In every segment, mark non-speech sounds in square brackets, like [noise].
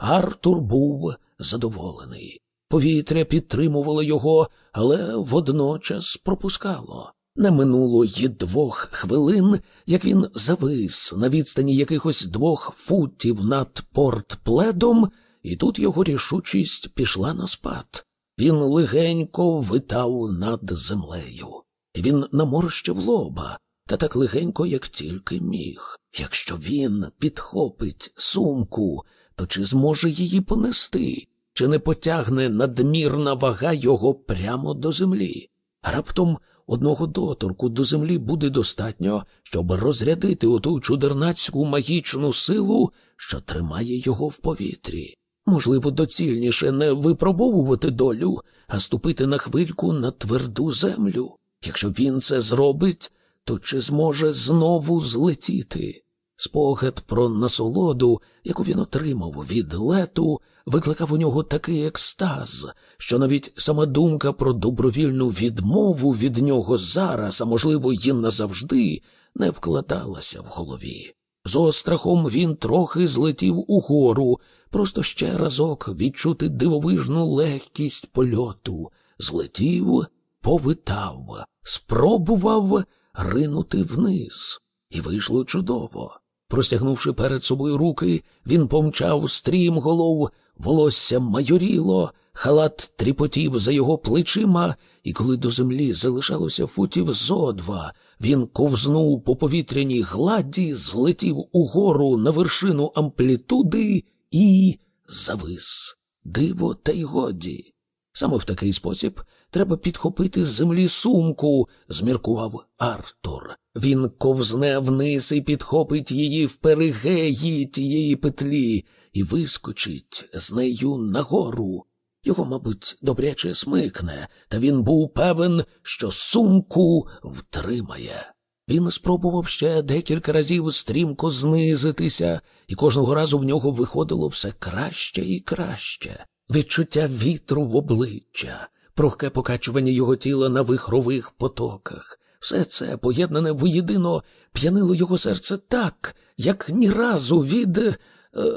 Артур був задоволений. Повітря підтримувало його, але водночас пропускало. Не минуло й двох хвилин, як він завис на відстані якихось двох футів над портпледом, і тут його рішучість пішла на спад. Він легенько витав над землею. Він наморщив лоба, та так легенько, як тільки міг. Якщо він підхопить сумку, то чи зможе її понести, чи не потягне надмірна вага його прямо до землі? Раптом одного доторку до землі буде достатньо, щоб розрядити оту чудернацьку магічну силу, що тримає його в повітрі. Можливо, доцільніше не випробовувати долю, а ступити на хвильку на тверду землю. Якщо він це зробить, то чи зможе знову злетіти? Спогад про насолоду, яку він отримав від лету, викликав у нього такий екстаз, що навіть сама думка про добровільну відмову від нього зараз, а можливо, й назавжди, не вкладалася в голові. З острахом він трохи злетів угору, просто ще разок відчути дивовижну легкість польоту, злетів, повитав, спробував ринути вниз, і вийшло чудово. Простягнувши перед собою руки, він помчав стрім голов, волосся майоріло, халат тріпотів за його плечима, і коли до землі залишалося футів зо два, він ковзнув по повітряній гладі, злетів угору на вершину амплітуди і завис. Диво, та й годі. Саме в такий спосіб треба підхопити з землі сумку, зміркував Артур. Він ковзне вниз і підхопить її в перигеї тієї петлі і вискочить з нею нагору. Його, мабуть, добряче смикне, та він був певен, що сумку втримає. Він спробував ще декілька разів стрімко знизитися, і кожного разу в нього виходило все краще і краще. Відчуття вітру в обличчя, прохке покачування його тіла на вихрових потоках. Все це, поєднане воєдино, п'янило його серце так, як ні разу від. Е,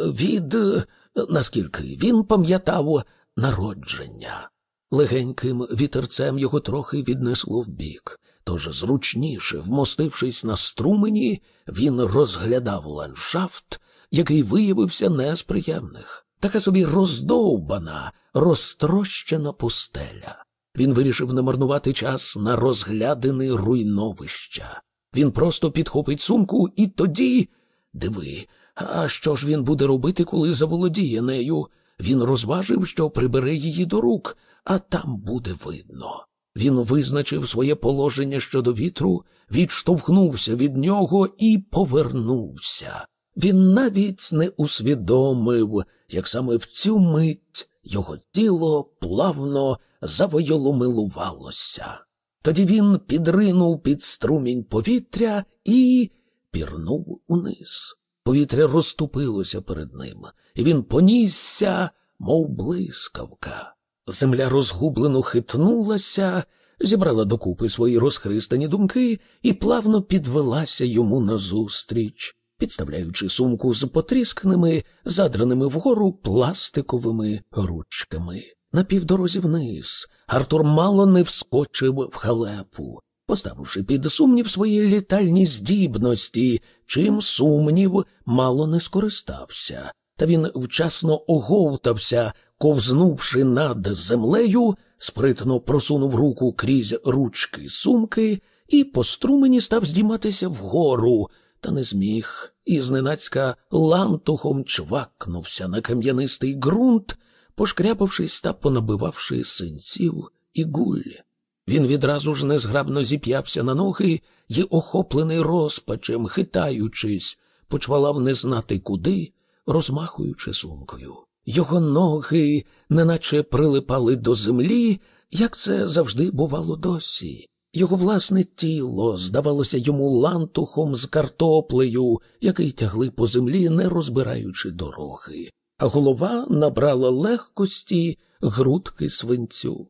від. наскільки він пам'ятав народження. Легеньким вітерцем його трохи віднесло вбік, тож зручніше, вмостившись на струмені, він розглядав ландшафт, який виявився не з приємних. Така собі роздовбана, розтрощена пустеля. Він вирішив не марнувати час на розглядини руйновища. Він просто підхопить сумку і тоді. Диви, а що ж він буде робити, коли заволодіє нею? Він розважив, що прибере її до рук, а там буде видно. Він визначив своє положення щодо вітру, відштовхнувся від нього і повернувся. Він навіть не усвідомив, як саме в цю мить його тіло плавно завойоломилувалося. Тоді він підринув під струмінь повітря і пірнув униз. Повітря розступилося перед ним, і він понісся, мов блискавка. Земля розгублено хитнулася, зібрала докупи свої розхристані думки і плавно підвелася йому назустріч, підставляючи сумку з потріскними, задраними вгору пластиковими ручками. На півдорозі вниз Артур мало не вскочив в халепу, поставивши під сумнів свої літальні здібності, чим сумнів мало не скористався. Та він вчасно оговтався, ковзнувши над землею, спритно просунув руку крізь ручки сумки і по струмені став здійматися вгору, та не зміг, і зненацька лантухом чвакнувся на кам'янистий ґрунт, пошкряпавшись та понабивавши синців і гуль. Він відразу ж незграбно зіп'явся на ноги і, охоплений розпачем, хитаючись, почвалав не знати куди, розмахуючи сумкою. Його ноги неначе прилипали до землі, як це завжди бувало досі. Його власне тіло здавалося йому лантухом з картоплею, який тягли по землі, не розбираючи дороги, а голова набрала легкості грудки свинцю.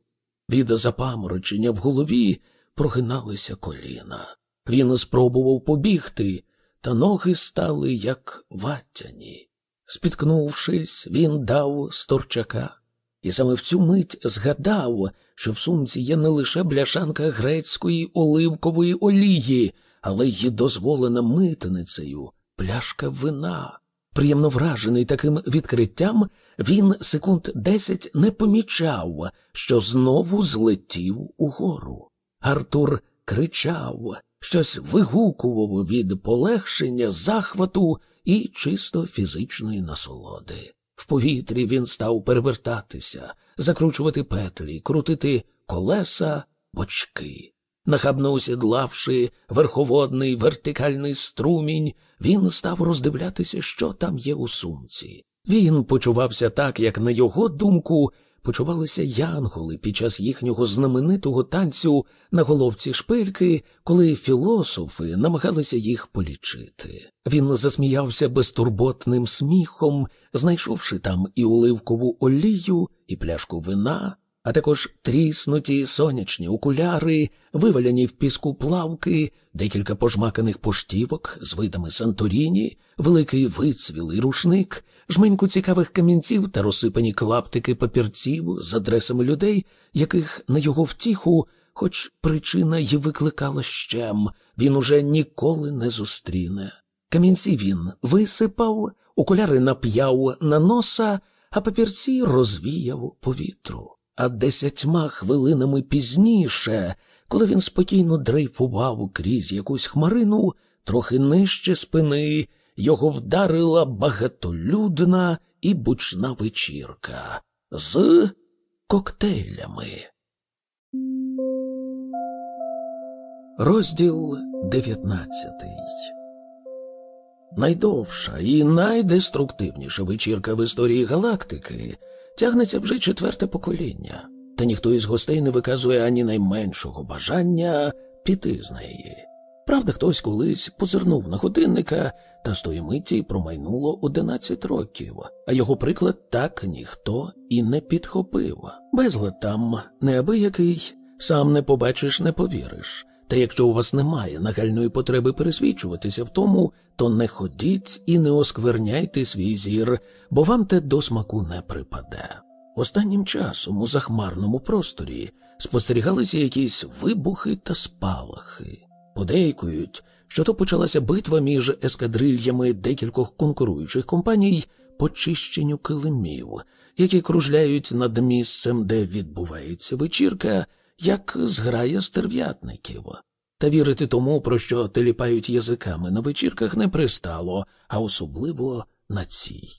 Від запаморочення в голові прогиналися коліна. Він спробував побігти, та ноги стали як ватяні. Спіткнувшись, він дав сторчака. І саме в цю мить згадав, що в сумці є не лише бляшанка грецької оливкової олії, але й дозволена митницею пляшка вина. Приємно вражений таким відкриттям, він секунд десять не помічав, що знову злетів угору. Артур кричав, щось вигукував від полегшення, захвату і чисто фізичної насолоди. В повітрі він став перевертатися, закручувати петлі, крутити колеса, бочки. Нахабно осідлавши верховодний вертикальний струмінь, він став роздивлятися, що там є у сумці. Він почувався так, як на його думку почувалися янголи під час їхнього знаменитого танцю на головці шпильки, коли філософи намагалися їх полічити. Він засміявся безтурботним сміхом, знайшовши там і оливкову олію, і пляшку вина а також тріснуті сонячні окуляри, виваляні в піску плавки, декілька пожмаканих поштівок з видами Санторіні, великий вицвілий рушник, жменьку цікавих камінців та розсипані клаптики папірців з адресами людей, яких на його втіху, хоч причина й викликала щем, він уже ніколи не зустріне. Камінці він висипав, окуляри нап'яв на носа, а папірці розвіяв повітру. А десятьма хвилинами пізніше, коли він спокійно дрейфував крізь якусь хмарину, трохи нижче спини, його вдарила багатолюдна і бучна вечірка з коктейлями. Розділ дев'ятнадцятий Найдовша і найдеструктивніша вечірка в історії галактики тягнеться вже четверте покоління, та ніхто із гостей не виказує ані найменшого бажання піти з неї. Правда, хтось колись позирнув на годинника, та з тої миті промайнуло одинадцять років, а його приклад так ніхто і не підхопив. Безлад там неабиякий, сам не побачиш, не повіриш. Та якщо у вас немає нагальної потреби пересвідчуватися в тому, то не ходіть і не оскверняйте свій зір, бо вам те до смаку не припаде. Останнім часом у захмарному просторі спостерігалися якісь вибухи та спалахи. Подейкують, що то почалася битва між ескадрильями декількох конкуруючих компаній по чищенню килимів, які кружляють над місцем, де відбувається вечірка як зграя стерв'ятників. Та вірити тому, про що теліпають язиками на вечірках, не пристало, а особливо на цій.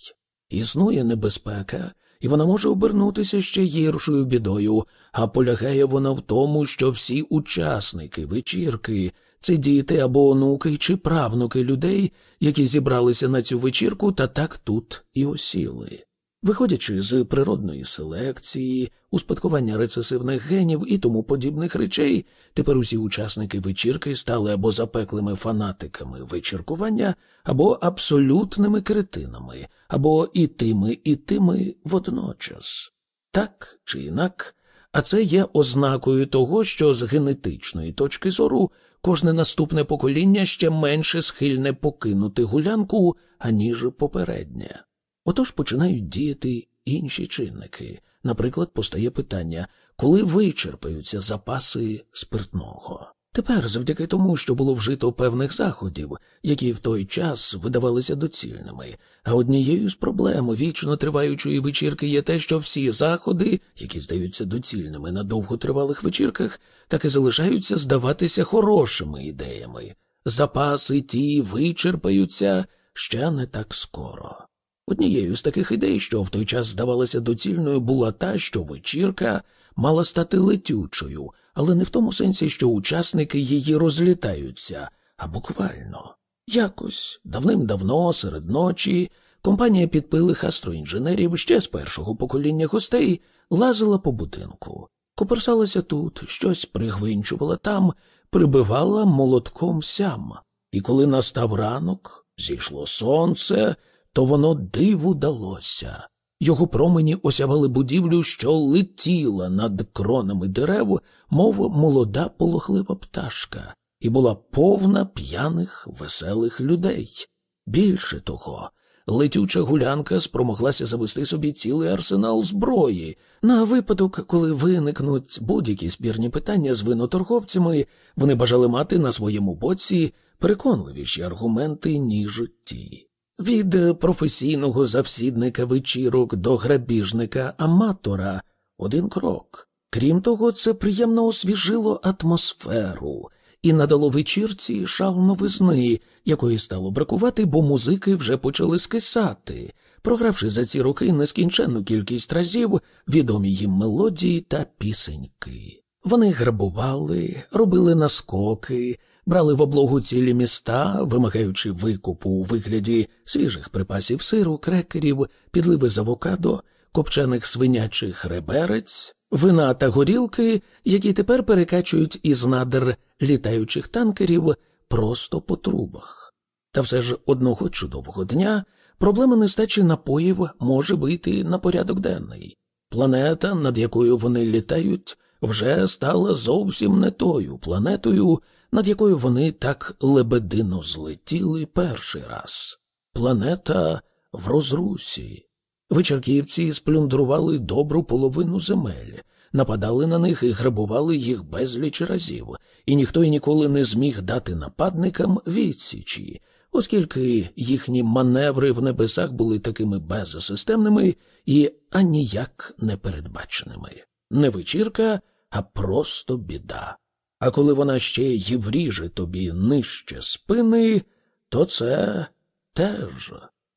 Існує небезпека, і вона може обернутися ще гіршою бідою, а полягає вона в тому, що всі учасники вечірки це діти або онуки чи правнуки людей, які зібралися на цю вечірку та так тут і осіли. Виходячи з природної селекції, успадкування рецесивних генів і тому подібних речей, тепер усі учасники вечірки стали або запеклими фанатиками вечіркування, або абсолютними кретинами, або і тими, і тими водночас. Так чи інак, а це є ознакою того, що з генетичної точки зору кожне наступне покоління ще менше схильне покинути гулянку, аніж попереднє. Отож починають діяти інші чинники. Наприклад, постає питання, коли вичерпаються запаси спиртного. Тепер, завдяки тому, що було вжито певних заходів, які в той час видавалися доцільними, а однією з проблем вічно триваючої вечірки є те, що всі заходи, які здаються доцільними на довготривалих вечірках, так і залишаються здаватися хорошими ідеями. Запаси ті вичерпаються ще не так скоро. Однією з таких ідей, що в той час здавалася доцільною, була та, що вечірка мала стати летючою, але не в тому сенсі, що учасники її розлітаються, а буквально. Якось давним-давно, серед ночі, компанія підпилих астроінженерів ще з першого покоління гостей лазила по будинку, коперсалася тут, щось пригвинчувала там, прибивала молотком сям. І коли настав ранок, зійшло сонце то воно диву далося. Його промені осявали будівлю, що летіла над кронами дерев, мов молода полохлива пташка, і була повна п'яних веселих людей. Більше того, летюча гулянка спромоглася завести собі цілий арсенал зброї. На випадок, коли виникнуть будь-які спірні питання з виноторговцями, вони бажали мати на своєму боці переконливіші аргументи, ніж ті. Від професійного завсідника вечірок до грабіжника аматора один крок. Крім того, це приємно освіжило атмосферу і надало вечірці шал новизни, якої стало бракувати, бо музики вже почали скисати, програвши за ці роки нескінченну кількість разів відомі їм мелодії та пісеньки. Вони грабували, робили наскоки, брали в облогу цілі міста, вимагаючи викупу у вигляді свіжих припасів сиру, крекерів, підливи з авокадо, копчених свинячих реберець, вина та горілки, які тепер перекачують із надр літаючих танкерів просто по трубах. Та все ж одного чудового дня проблема нестачі напоїв може вийти на порядок денний. Планета, над якою вони літають, вже стала зовсім не тою планетою, над якою вони так лебедино злетіли перший раз. Планета в розрусі. Вечірківці сплюндрували добру половину земель, нападали на них і грабували їх безліч разів, і ніхто й ніколи не зміг дати нападникам відсічі, оскільки їхні маневри в небесах були такими безсистемними і аніяк непередбаченими. Не вечірка, а просто біда. А коли вона ще й вріже тобі нижче спини, то це теж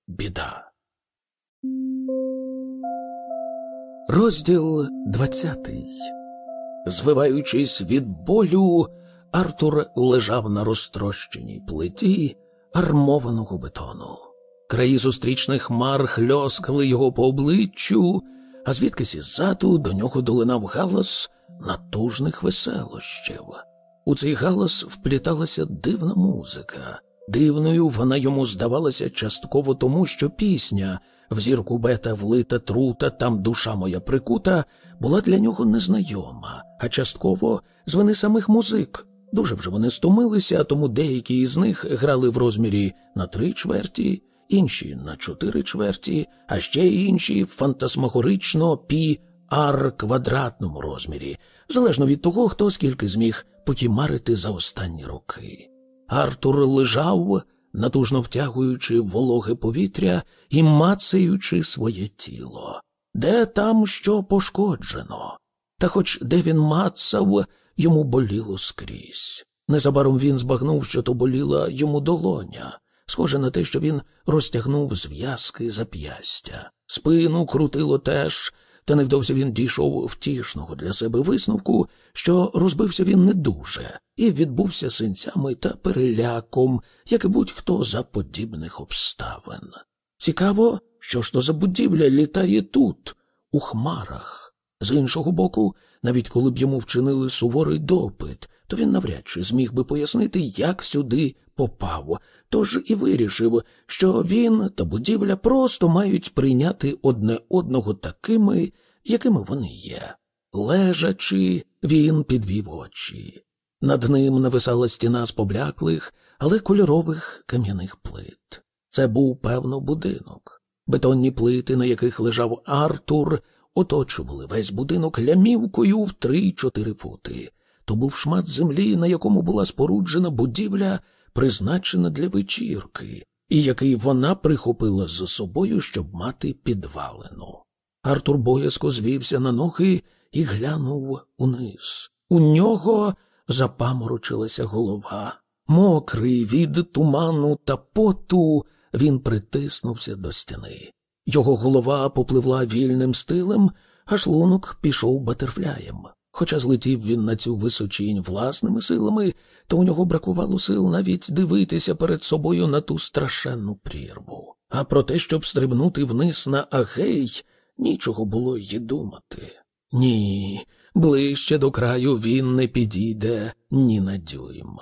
біда. Розділ двадцятий. Звиваючись від болю, Артур лежав на розтрощеній плиті армованого бетону. Краї зустрічних хмар хльоскали його по обличчю, а звідкись іззаду до нього долинав галас натужних веселощів. У цей галас впліталася дивна музика. Дивною вона йому здавалася частково тому, що пісня в зірку бета влита трута, там душа моя прикута, була для нього незнайома, а частково з вини самих музик. Дуже вже вони стомилися, тому деякі із них грали в розмірі на три чверті, інші на чотири чверті, а ще інші фантасмагорично пі ар квадратному розмірі, залежно від того, хто скільки зміг потімарити за останні роки. Артур лежав натужно втягуючи вологе повітря і мацаючи своє тіло, де там що пошкоджено. Та хоч де він мацав, йому боліло скрізь. Незабаром він збагнув, що то боліла йому долоня, схоже на те, що він розтягнув зв'язки зап'ястя. Спину крутило теж, та невдовзі він дійшов втішного для себе висновку, що розбився він не дуже, і відбувся синцями та переляком, як і будь-хто за подібних обставин. Цікаво, що ж то за будівля літає тут, у хмарах. З іншого боку, навіть коли б йому вчинили суворий допит, то він навряд чи зміг би пояснити, як сюди попав, тож і вирішив, що він та будівля просто мають прийняти одне одного такими, якими вони є. Лежачи, він підвів очі. Над ним нависала стіна з побляклих, але кольорових кам'яних плит. Це був, певно, будинок. Бетонні плити, на яких лежав Артур, оточували весь будинок лямівкою в три-чотири фути. То був шмат землі, на якому була споруджена будівля, призначена для вечірки, і який вона прихопила за собою, щоб мати підвалену. Артур боязко звівся на ноги і глянув униз. У нього запаморочилася голова. Мокрий від туману та поту, він притиснувся до стіни. Його голова попливла вільним стилем, а шлунок пішов батерфляєм. Хоча злетів він на цю височінь власними силами, то у нього бракувало сил навіть дивитися перед собою на ту страшенну прірву. А про те, щоб стрибнути вниз на агей, нічого було й думати. Ні, ближче до краю він не підійде ні на дюйм.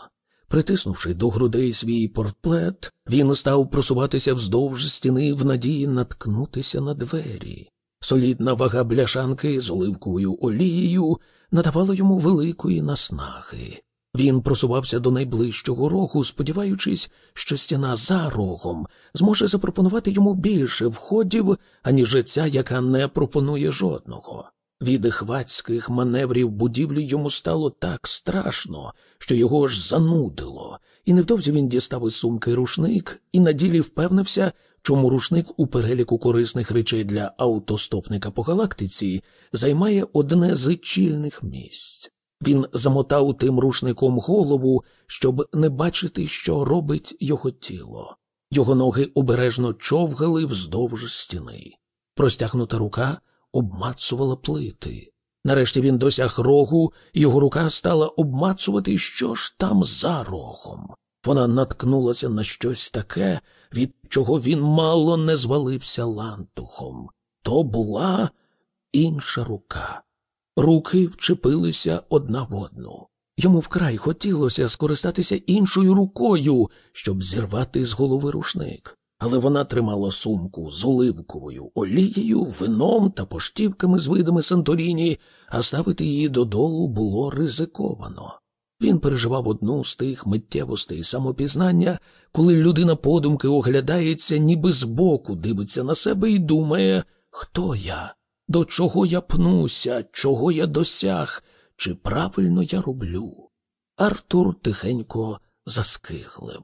Притиснувши до грудей свій портплет, він став просуватися вздовж стіни в надії наткнутися на двері. Солідна вага бляшанки з оливковою олією надавала йому великої наснаги. Він просувався до найближчого рогу, сподіваючись, що стіна за рогом зможе запропонувати йому більше входів, аніж ця, яка не пропонує жодного. Від хвацьких маневрів будівлі йому стало так страшно, що його ж занудило, і невдовзі він дістав із сумки рушник і на ділі впевнився, чому рушник у переліку корисних речей для автостопника по галактиці займає одне з чільних місць. Він замотав тим рушником голову, щоб не бачити, що робить його тіло. Його ноги обережно човгали вздовж стіни. Простягнута рука обмацувала плити. Нарешті він досяг рогу, і його рука стала обмацувати, що ж там за рогом. Вона наткнулася на щось таке, від чого він мало не звалився лантухом. То була інша рука. Руки вчепилися одна в одну. Йому вкрай хотілося скористатися іншою рукою, щоб зірвати з голови рушник, але вона тримала сумку з оливковою олією, вином та поштівками з видами Санторіні, а ставити її додолу було ризиковано. Він переживав одну з тих миттєвостей самопізнання, коли людина подумки оглядається, ніби збоку дивиться на себе і думає, хто я, до чого я пнуся, чого я досяг, чи правильно я роблю. Артур тихенько заскиглив.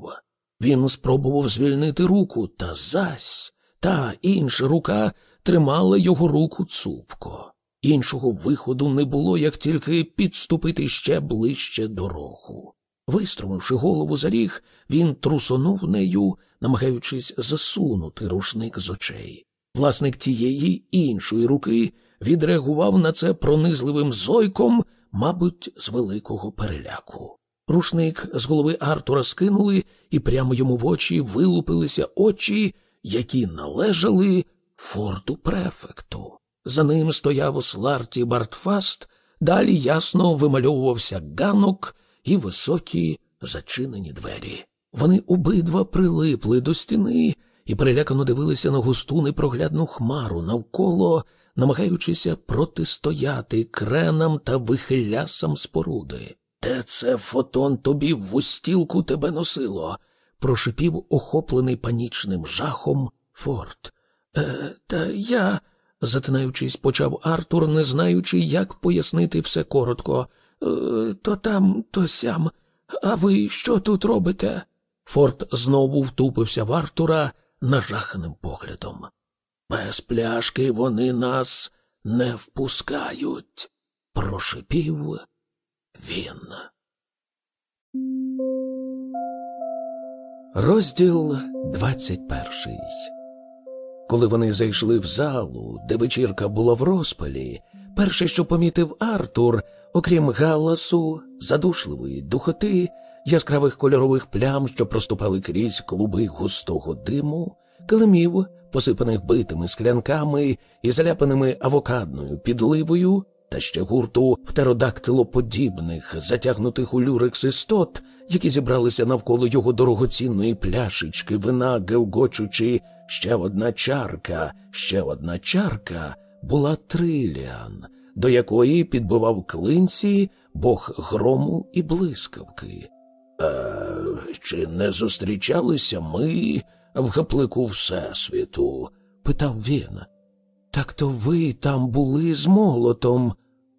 Він спробував звільнити руку, та зась та інша рука тримала його руку цупко. Іншого виходу не було, як тільки підступити ще ближче дорогу. Виструмивши голову за ріг, він трусонув нею, намагаючись засунути рушник з очей. Власник тієї іншої руки відреагував на це пронизливим зойком, мабуть, з великого переляку. Рушник з голови Артура скинули, і прямо йому в очі вилупилися очі, які належали форту префекту. За ним стояв Сларті Бартфаст, далі ясно вимальовувався ганок і високі зачинені двері. Вони обидва прилипли до стіни і перелякано дивилися на густу непроглядну хмару навколо, намагаючися протистояти кренам та вихилясам споруди. Де це фотон тобі в устілку тебе носило? прошипів охоплений панічним жахом Форт. Е, Та я затинаючись, почав Артур, не знаючи, як пояснити все коротко. «Е, то там, то сям. А ви що тут робите? Форт знову втупився в Артура нажаханим поглядом. Без пляшки вони нас не впускають, прошипів він. Розділ двадцять перший коли вони зайшли в залу, де вечірка була в розпалі, перше, що помітив Артур, окрім галасу, задушливої духоти, яскравих кольорових плям, що проступали крізь клуби густого диму, килимів, посипаних битими склянками і заляпаними авокадною підливою, та ще гурту птеродактилоподібних, затягнутих у люрекс істот, які зібралися навколо його дорогоцінної пляшечки, вина, гелгочучи ще одна чарка, ще одна чарка була триліан, до якої підбивав клинці бог грому і блискавки. «Е, Чи не зустрічалися ми в гаплику Всесвіту? питав він. Так то ви там були з молотом.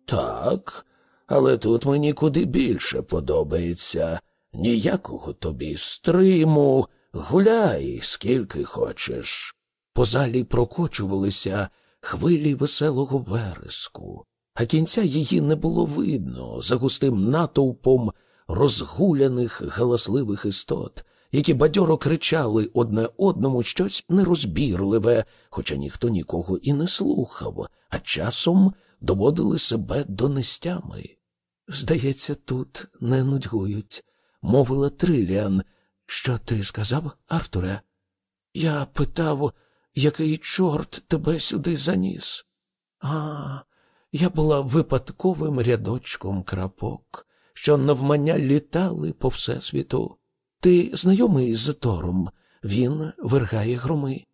Так, але тут мені куди більше подобається. Ніякого тобі стриму, гуляй, скільки хочеш. По залі прокочувалися хвилі веселого вереску, а кінця її не було видно за густим натовпом розгуляних галасливих істот, які бадьоро кричали одне одному щось нерозбірливе, хоча ніхто нікого і не слухав, а часом доводили себе до нестями. Здається, тут не нудьгують, мовила Триліан. Що ти сказав, Артуре? Я питав, який чорт тебе сюди заніс. А, я була випадковим рядочком крапок, що навмання літали по всесвіту. Ти знайомий з Тором? Він вергає громи.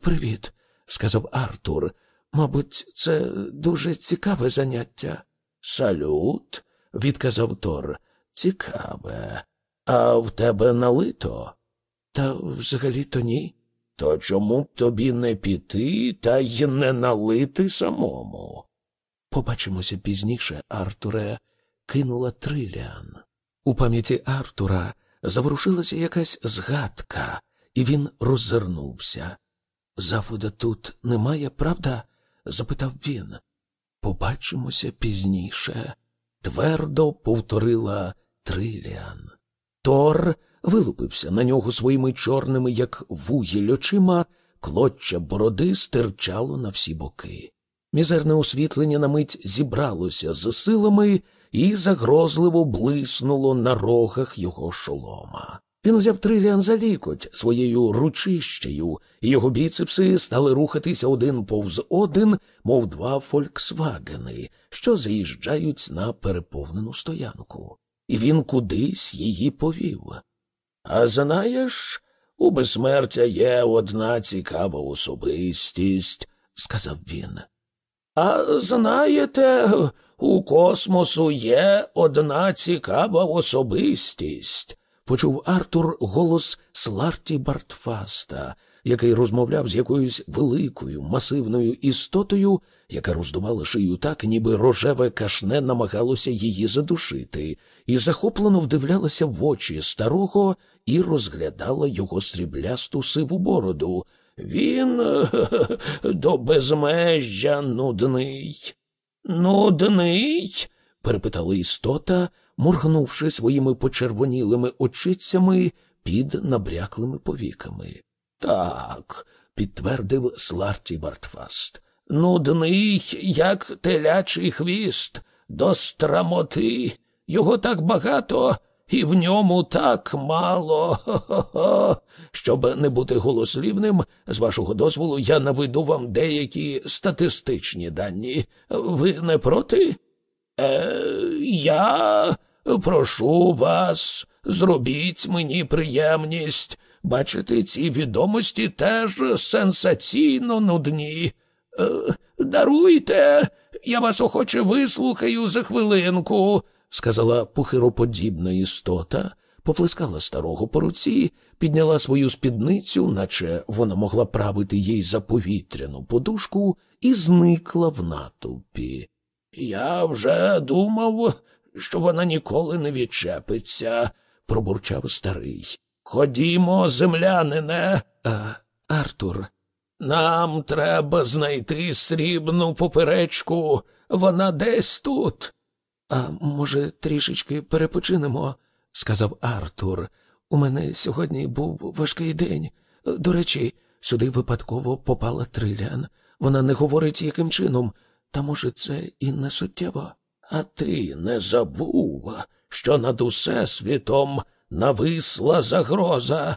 Привіт, сказав Артур. Мабуть, це дуже цікаве заняття. Салют, відказав Тор. Цікаве. А в тебе налито? Та взагалі-то ні. То чому б тобі не піти та й не налити самому? Побачимося пізніше, Артуре, кинула Триліан. У пам'яті Артура заворушилася якась згадка, і він роззирнувся. Зафода тут немає, правда? Запитав він. Побачимося пізніше, твердо повторила Триліан. Тор вилупився на нього своїми чорними, як вугіль очима, клоччя бороди стирчало на всі боки. Мізерне освітлення на мить зібралося з силами і загрозливо блиснуло на рогах його шолома. Він узяв Триліан за лікоть своєю ручищею, і його біцепси стали рухатися один повз один, мов два фольксвагени, що заїжджають на переповнену стоянку. І він кудись її повів. А знаєш, у безсмертя є одна цікава особистість, сказав він. А знаєте, у космосу є одна цікава особистість, почув Артур голос Сларті Бартфаста, який розмовляв з якоюсь великою масивною істотою, яка роздувала шию так, ніби рожеве кашне намагалося її задушити, і захоплено вдивлялася в очі старого і розглядала його сріблясту сиву бороду. Він [laughs] до безмежжя нудний. Нудний? перепитала істота, моргнувши своїми почервонілими очицями під набряклими повіками. Так, підтвердив Сларті Бартфаст. Нудний, як телячий хвіст, до страмоти. Його так багато, і в ньому так мало. Хо-хо-хо. Щоб не бути голослівним, з вашого дозволу, я наведу вам деякі статистичні дані. Ви не проти? Е, Я прошу вас, зробіть мені приємність. Бачите, ці відомості теж сенсаційно нудні. Е, Даруйте, я вас охоче вислухаю за хвилинку, сказала пухироподібна істота, поплескала старого по руці, підняла свою спідницю, наче вона могла правити їй за повітряну подушку, і зникла в натовпі. Я вже думав, що вона ніколи не відчепиться, пробурчав старий. Ходімо, землянине. А, Артур, нам треба знайти срібну поперечку. Вона десь тут. А може, трішечки перепочинемо, сказав Артур. У мене сьогодні був важкий день. До речі, сюди випадково попала Трилян. Вона не говорить, яким чином, та, може, це і не суттєво. А ти не забув, що над усесвітом нависла загроза.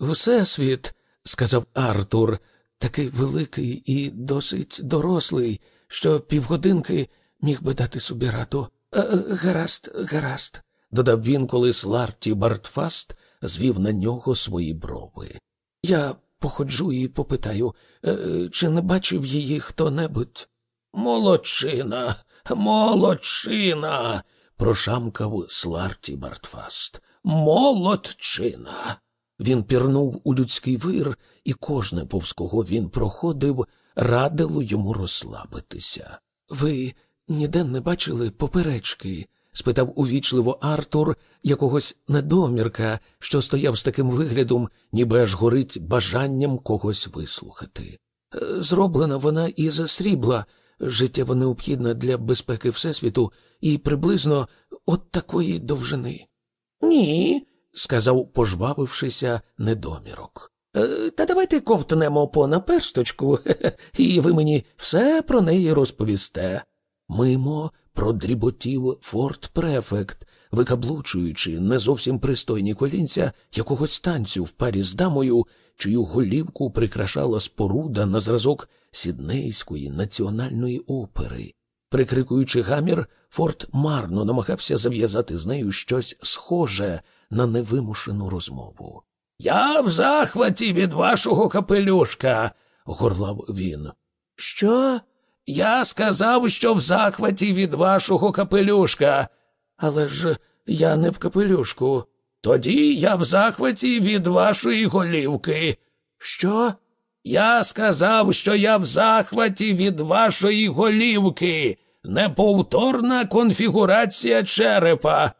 Всесвіт, сказав Артур, такий великий і досить дорослий, що півгодинки міг би дати собі раду. «Е, гаразд, гаразд, додав він, коли Сларті Бартфаст звів на нього свої брови. Я походжу і попитаю, «Е, чи не бачив її хто небудь. Молодчина, молодчина, прошамкав Сларті Бартфаст. Молодчина. Він пірнув у людський вир, і кожне, повз кого він проходив, радило йому розслабитися. Ви ніде не бачили поперечки? спитав увічливо Артур якогось недомірка, що стояв з таким виглядом, ніби аж горить бажанням когось вислухати. «Е, зроблена вона із срібла, життєво необхідна для безпеки Всесвіту, і приблизно от такої довжини. Ні, сказав, пожвавившися недомірок. «Е, Та давайте ковтнемо по наперсточку, [laughs] і ви мені все про неї розповісте. Мимо продріботів форт префект, викаблучуючи не зовсім пристойні колінця якогось танцю в парі з дамою, чию голівку прикрашала споруда на зразок Сіднейської національної опери. Прикрикуючи гамір, Форт марно намагався зав'язати з нею щось схоже на невимушену розмову. Я в захваті від вашого капелюшка, горлав він. Що? Я сказав, що в захваті від вашого капелюшка. Але ж Я не в капелюшку. Тоді я в захваті від вашої голівки. Що? Я сказав, що я в захваті від вашої голівки. Неповторна конфігурація черепа.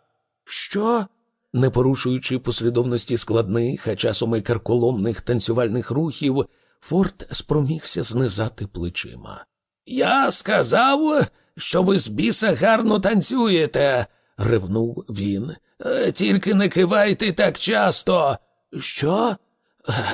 Що? Не порушуючи послідовності складних, а часом і карколомних танцювальних рухів, Форд спромігся знизати плечима. Я сказав, що ви з біса гарно танцюєте, ревнув він. «Е, тільки не кивайте так часто. Що?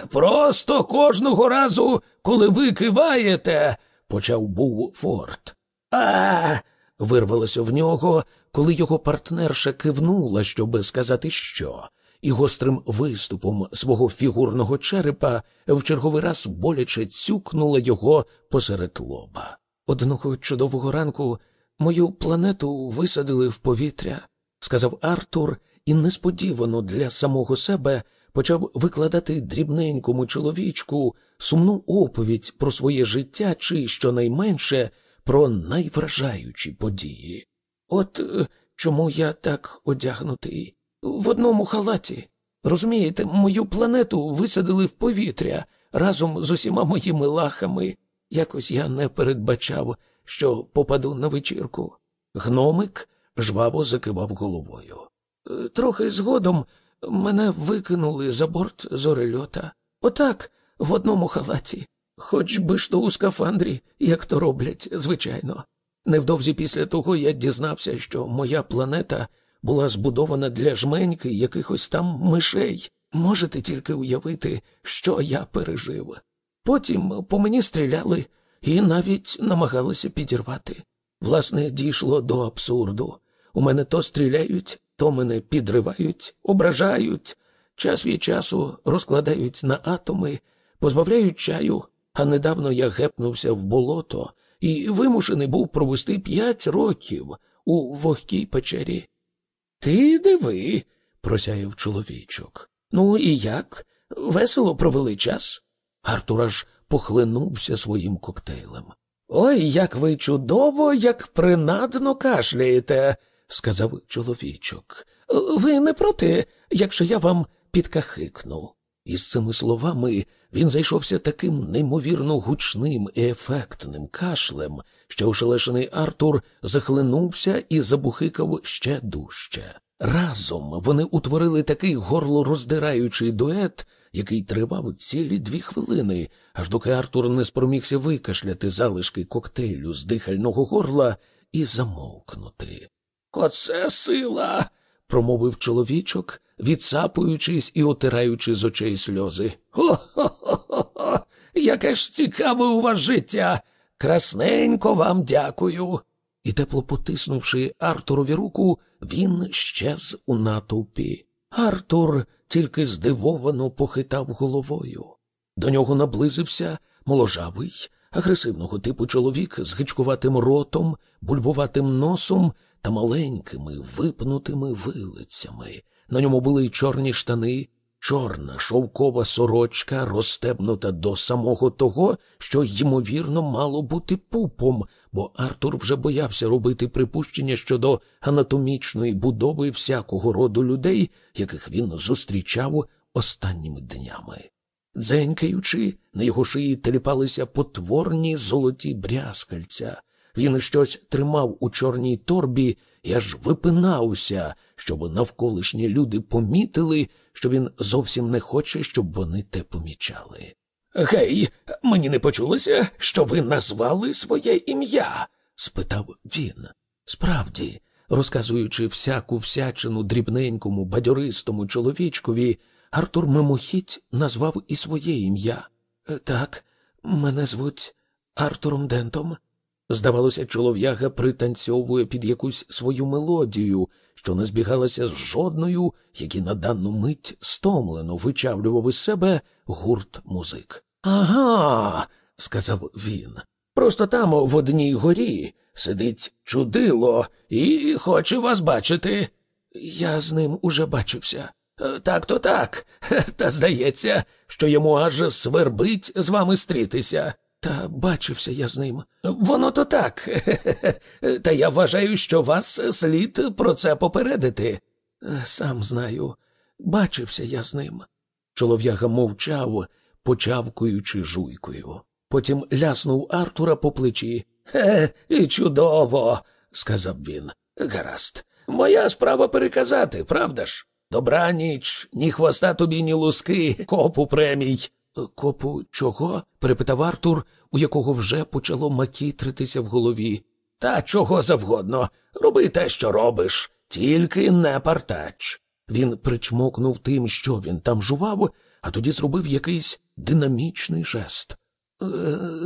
Просто кожного разу, коли ви киваєте, почав був Форд. А. вирвалося в нього, коли його партнерша кивнула, щоби сказати що, і гострим виступом свого фігурного черепа в черговий раз боляче цюкнула його посеред лоба. Одного чудового ранку мою планету висадили в повітря, сказав Артур, і несподівано для самого себе почав викладати дрібненькому чоловічку сумну оповідь про своє життя чи, щонайменше, про найвражаючі події. От е, чому я так одягнутий в одному халаті. Розумієте, мою планету висадили в повітря разом з усіма моїми лахами. Якось я не передбачав, що попаду на вечірку. Гномик жваво закивав головою. Е, трохи згодом мене викинули за борт зорельота. Отак, в одному халаті, хоч би ж то у скафандрі, як то роблять, звичайно. Невдовзі після того я дізнався, що моя планета була збудована для жменьки якихось там мишей. Можете тільки уявити, що я пережив. Потім по мені стріляли і навіть намагалися підірвати. Власне, дійшло до абсурду. У мене то стріляють, то мене підривають, ображають, час від часу розкладають на атоми, позбавляють чаю, а недавно я гепнувся в болото і вимушений був провести п'ять років у вогкій печері. Ти диви, просяяв чоловічок. Ну і як? Весело провели час? Артур аж похлинувся своїм коктейлем. Ой, як ви чудово, як принадно кашляєте, сказав чоловічок. Ви не проти, якщо я вам підкахикну. І з цими словами він зайшовся таким неймовірно гучним і ефектним кашлем, що ошелешений Артур захлинувся і забухикав ще дужче. Разом вони утворили такий горлороздираючий дует, який тривав цілі дві хвилини, аж доки Артур не спромігся викашляти залишки коктейлю з дихального горла і замовкнути. Оце сила. промовив чоловічок, відсапуючись і отираючи з очей сльози. Хо-хо-хо, яке ж цікаве у вас життя. Красненько вам дякую. І, тепло потиснувши Артурові руку, він щез у натовпі. Артур тільки здивовано похитав головою. До нього наблизився моложавий, агресивного типу чоловік з гичкуватим ротом, бульбуватим носом та маленькими випнутими вилицями. На ньому були чорні штани, чорна шовкова сорочка, розстебнута до самого того, що, ймовірно, мало бути пупом, бо Артур вже боявся робити припущення щодо анатомічної будови всякого роду людей, яких він зустрічав останніми днями. Дзенькаючи, на його шиї теліпалися потворні золоті брязкальця. Він щось тримав у чорній торбі і аж випинався, щоб навколишні люди помітили, що він зовсім не хоче, щоб вони те помічали. Гей, мені не почулося, що ви назвали своє ім'я? спитав він. Справді, розказуючи всяку всячину дрібненькому, бадьористому чоловічкові, Артур мимохідь назвав і своє ім'я. Так, мене звуть Артуром Дентом. Здавалося, чолов'яга пританцьовує під якусь свою мелодію, що не збігалася з жодною, які на дану мить стомлено вичавлював із себе гурт музик. Ага, сказав він. Просто там, в одній горі, сидить чудило і хоче вас бачити. Я з ним уже бачився. Так то так, та здається, що йому аж свербить з вами стрітися. Та бачився я з ним. Воно то так. [laughs] Та я вважаю, що вас слід про це попередити. Сам знаю, бачився я з ним. Чолов'яга мовчав, почавкуючи жуйкою. Потім ляснув Артура по плечі. Хе, і чудово, сказав він. Гаразд. Моя справа переказати, правда ж? Добраніч, ні хвоста тобі, ні луски, копу премій. Копу чого? перепитав Артур, у якого вже почало макітритися в голові. Та чого завгодно. Роби те, що робиш, тільки не партач. Він причмокнув тим, що він там жував, а тоді зробив якийсь динамічний жест. «Е,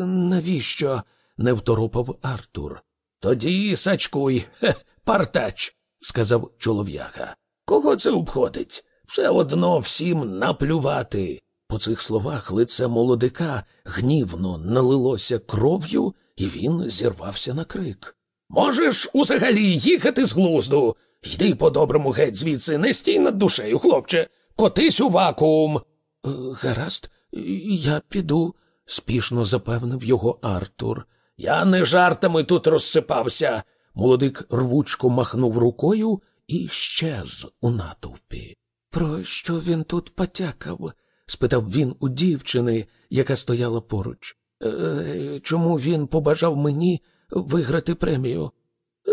навіщо? не второпав Артур. Тоді сачкуй, хе, партач, сказав чолов'яка. Кого це обходить? Все одно всім наплювати. По цих словах лице молодика гнівно налилося кров'ю, і він зірвався на крик. Можеш узагалі їхати з глузду. Йди по-доброму геть звідси, не стій над душею, хлопче, котись у вакуум. «Е, гаразд, я піду, спішно запевнив його Артур. Я не жартами тут розсипався. Молодик рвучко махнув рукою і щез у натовпі. Про що він тут потякав? Спитав він у дівчини, яка стояла поруч. «Е, Чому він побажав мені виграти премію?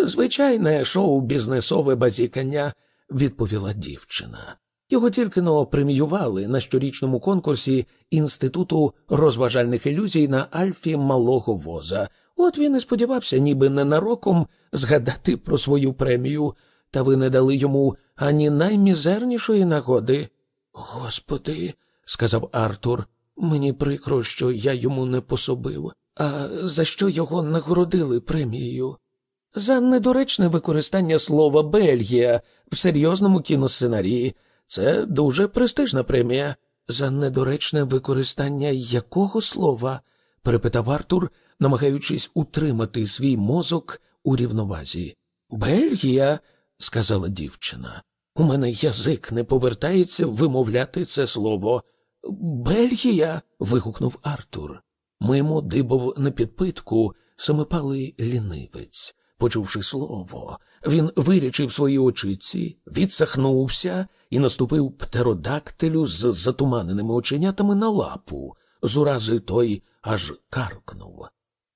Звичайне шоу бізнесове базікання, відповіла дівчина. Його тільки но преміювали на щорічному конкурсі Інституту розважальних ілюзій на Альфі Малого Воза. От він і сподівався, ніби ненароком згадати про свою премію, та ви не дали йому ані наймізернішої нагоди. Господи, сказав Артур, мені прикро, що я йому не пособив. А за що його нагородили премією? За недоречне використання слова Бельгія в серйозному кіносценарії. Це дуже престижна премія. За недоречне використання якого слова? перепитав Артур, намагаючись утримати свій мозок у рівновазі. Бельгія, сказала дівчина. У мене язик не повертається вимовляти це слово. Бельгія. вигукнув Артур. Мимо дибав на підпитку самопалий лінивець. Почувши слово, він вирічив свої очиці, відсахнувся і наступив птеродактилю з затуманеними оченятами на лапу. З урази той аж каркнув.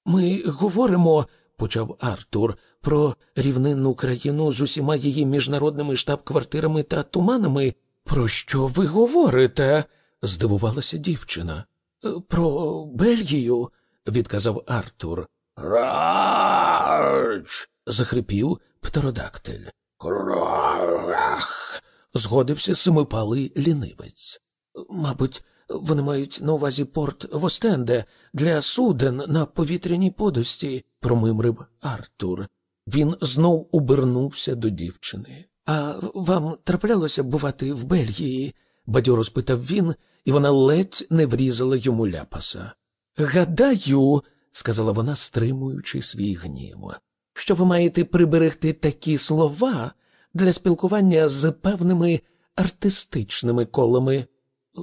Ми говоримо, почав Артур, про рівнинну країну з усіма її міжнародними штаб-квартирами та туманами. Про що ви говорите? Здивувалася дівчина. Про Бельгію, відказав Артур. Рач. захрипів птеродактиль. Крах. згодився семипалий лінивець. Мабуть, вони мають на увазі порт Востенде для суден на повітряній подості, промимрив Артур. Він знов обернувся до дівчини. А вам траплялося бувати в Бельгії? бадьоро спитав він, і вона ледь не врізала йому ляпаса. Гадаю, сказала вона, стримуючи свій гнів, що ви маєте приберегти такі слова для спілкування з певними артистичними колами.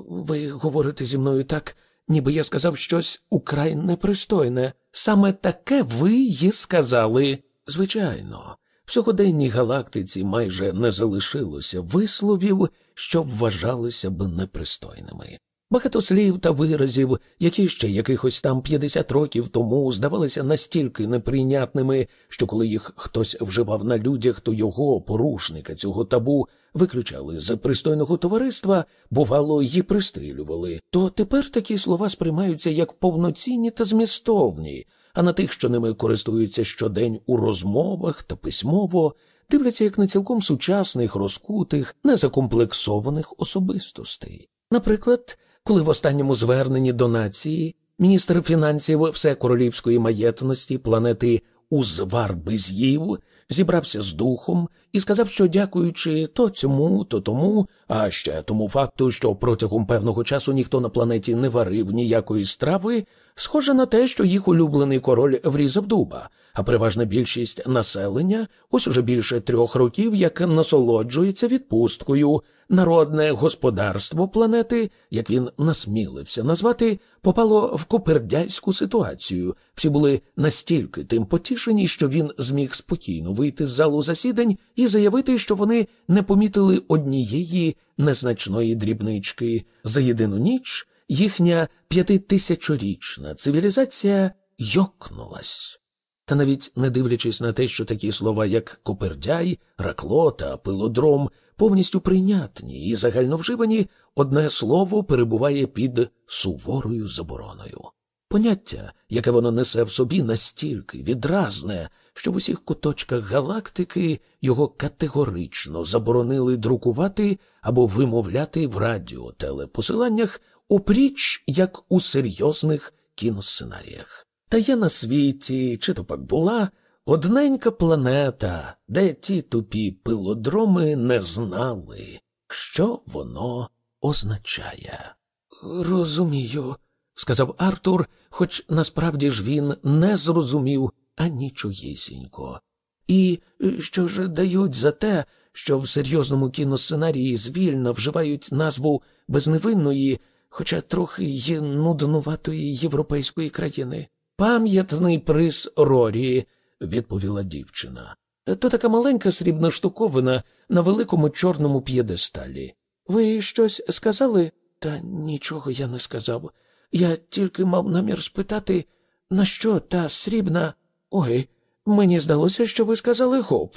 Ви говорите зі мною так, ніби я сказав щось украй непристойне. Саме таке ви й сказали. Звичайно, в сьогоденній галактиці майже не залишилося висловів, що вважалися б непристойними. Багато слів та виразів, які ще якихось там 50 років тому здавалися настільки неприйнятними, що коли їх хтось вживав на людях, то його порушника цього табу виключали з пристойного товариства, бувало, й пристрілювали. То тепер такі слова сприймаються як повноцінні та змістовні, а на тих, що ними користуються щодень у розмовах та письмово, дивляться як на цілком сучасних, розкутих, незакомплексованих особистостей. Наприклад, коли в останньому зверненні до нації міністр фінансів всекоролівської маєтності планети Узварбиз'їв зібрався з духом і сказав, що дякуючи то цьому, то тому, а ще тому факту, що протягом певного часу ніхто на планеті не варив ніякої страви, Схоже на те, що їх улюблений король врізав дуба, а переважна більшість населення ось уже більше трьох років як насолоджується відпусткою. Народне господарство планети, як він насмілився назвати, попало в копердяйську ситуацію. Всі були настільки тим потішені, що він зміг спокійно вийти з залу засідань і заявити, що вони не помітили однієї незначної дрібнички за єдину ніч їхня п'ятитисячорічна цивілізація йокнулась. Та навіть не дивлячись на те, що такі слова, як копердяй, ракло та пилодром, повністю прийнятні і загальновживані, одне слово перебуває під суворою забороною. Поняття, яке воно несе в собі, настільки відразне, що в усіх куточках галактики його категорично заборонили друкувати або вимовляти в радіотелепосиланнях опріч як у серйозних кіносценаріях. Та є на світі, чи то пак була, одненька планета, де ті тупі пилодроми не знали, що воно означає. Розумію, сказав Артур, хоч насправді ж він не зрозумів анічогісінько. І що ж дають за те, що в серйозному кіносценарії звільно вживають назву безневинної, хоча трохи й нуднуватої європейської країни. Пам'ятний приз Рорі, відповіла дівчина. То така маленька срібна штуковина на великому чорному п'єдесталі. Ви щось сказали? Та нічого я не сказав. Я тільки мав намір спитати, на що та срібна. Ой, мені здалося, що ви сказали гоп.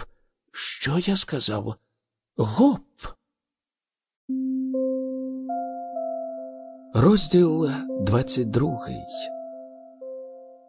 Що я сказав? Гоп. Розділ 22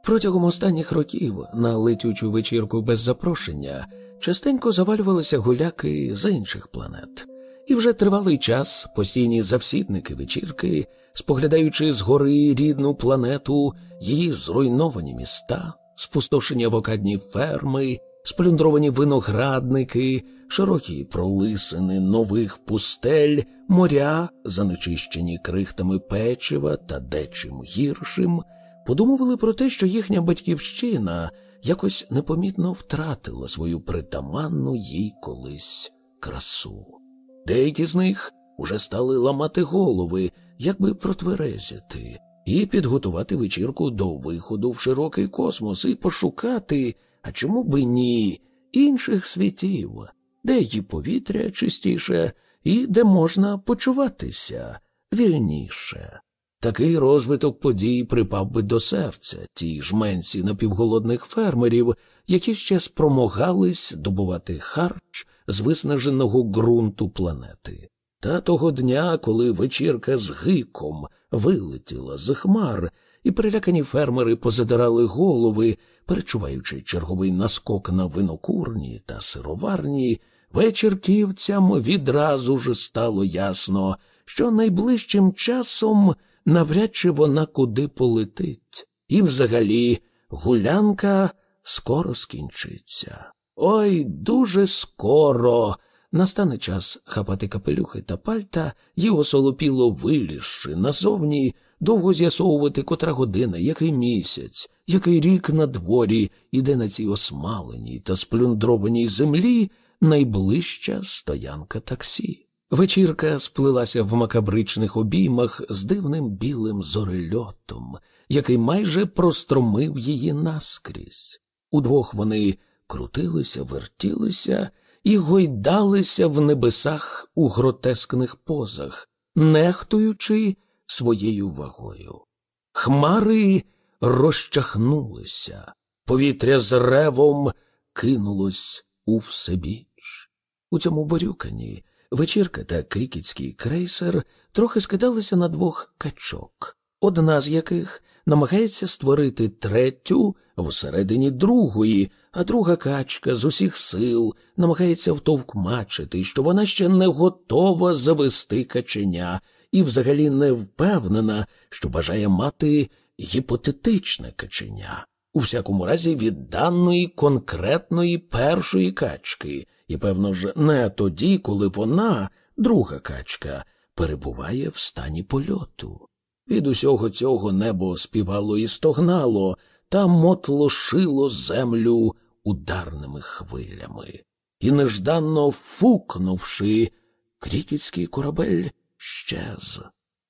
Протягом останніх років на летючу вечірку без запрошення частенько завалювалися гуляки з інших планет, і вже тривалий час постійні завсідники вечірки, споглядаючи згори рідну планету, її зруйновані міста, спустошені авокадні ферми, сплюндровані виноградники, широкі пролисини нових пустель, моря, занечищені крихтами печива та дечим гіршим подумували про те, що їхня батьківщина якось непомітно втратила свою притаманну їй колись красу. Деякі з них уже стали ламати голови, як би протверезити, і підготувати вечірку до виходу в широкий космос і пошукати, а чому би ні, інших світів, де її повітря чистіше і де можна почуватися вільніше. Такий розвиток подій припав би до серця тій жменці напівголодних фермерів, які ще спромогались добувати харч з виснаженого ґрунту планети. Та того дня, коли вечірка з гиком вилетіла з хмар, і перелякані фермери позадирали голови, перечуваючи черговий наскок на винокурні та сироварні, вечірківцям відразу ж стало ясно, що найближчим часом навряд чи вона куди полетить, і взагалі гулянка скоро скінчиться. Ой, дуже скоро. Настане час хапати капелюхи та пальта й осолопіло вилізши назовні, довго з'ясовувати котра година, який місяць, який рік на дворі іде на цій осмаленій та сплюндрованій землі найближча стоянка таксі. Вечірка сплилася в макабричних обіймах з дивним білим зорельотом, який майже простромив її наскрізь. Удвох вони крутилися, вертілися і гойдалися в небесах у гротескних позах, нехтуючи своєю вагою. Хмари розчахнулися, повітря з ревом кинулось у всебіч. У цьому борюкані вечірка та крікетський крейсер трохи скидалися на двох качок, одна з яких намагається створити третю всередині другої, а друга качка з усіх сил намагається втовкмачити, що вона ще не готова завести каченя і взагалі не впевнена, що бажає мати гіпотетичне каченя. У всякому разі, від даної конкретної першої качки, і, певно ж, не тоді, коли вона, друга качка, перебуває в стані польоту. Від усього цього небо співало і стогнало, та мотлошило землю ударними хвилями. І, нежданно фукнувши, крікітський корабель щез.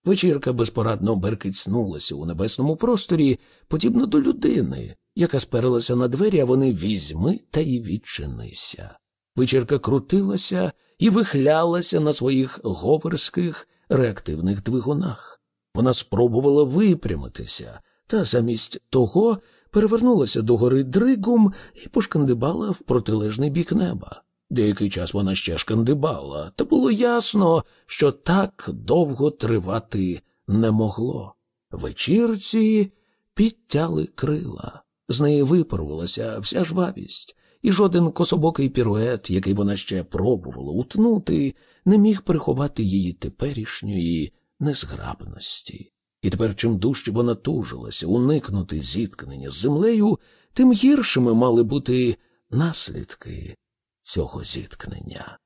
Вечірка безпорадно беркицнулася у небесному просторі, подібно до людини, яка сперлася на двері, а вони візьми та й відчинися. Вечірка крутилася і вихлялася на своїх говерських реактивних двигунах. Вона спробувала випрямитися, та замість того перевернулася до гори дригум і пошкандибала в протилежний бік неба. Деякий час вона ще шкандибала, та було ясно, що так довго тривати не могло. Вечірці підтяли крила, з неї випарувалася вся жвавість, і жоден кособокий пірует, який вона ще пробувала утнути, не міг приховати її теперішньої незграбності. І тепер, чим дужче вона тужилася уникнути зіткнення з землею, тим гіршими мали бути наслідки цього зіткнення.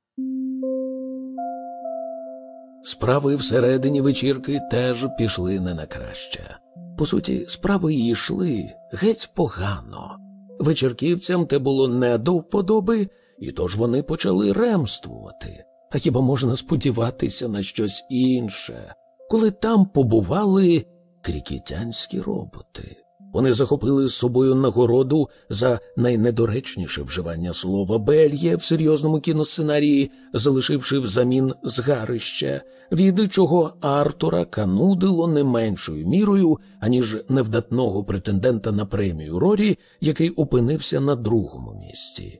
Справи всередині вечірки теж пішли не на краще. По суті, справи йшли геть погано. Вечірківцям те було не до вподоби, і тож вони почали ремствувати. А хіба можна сподіватися на щось інше, коли там побували крікітянські роботи? Вони захопили з собою нагороду за найнедоречніше вживання слова Бельє в серйозному кіносценарії, залишивши взамін згарище, від чого Артура канудило не меншою мірою, аніж невдатного претендента на премію Рорі, який опинився на другому місці.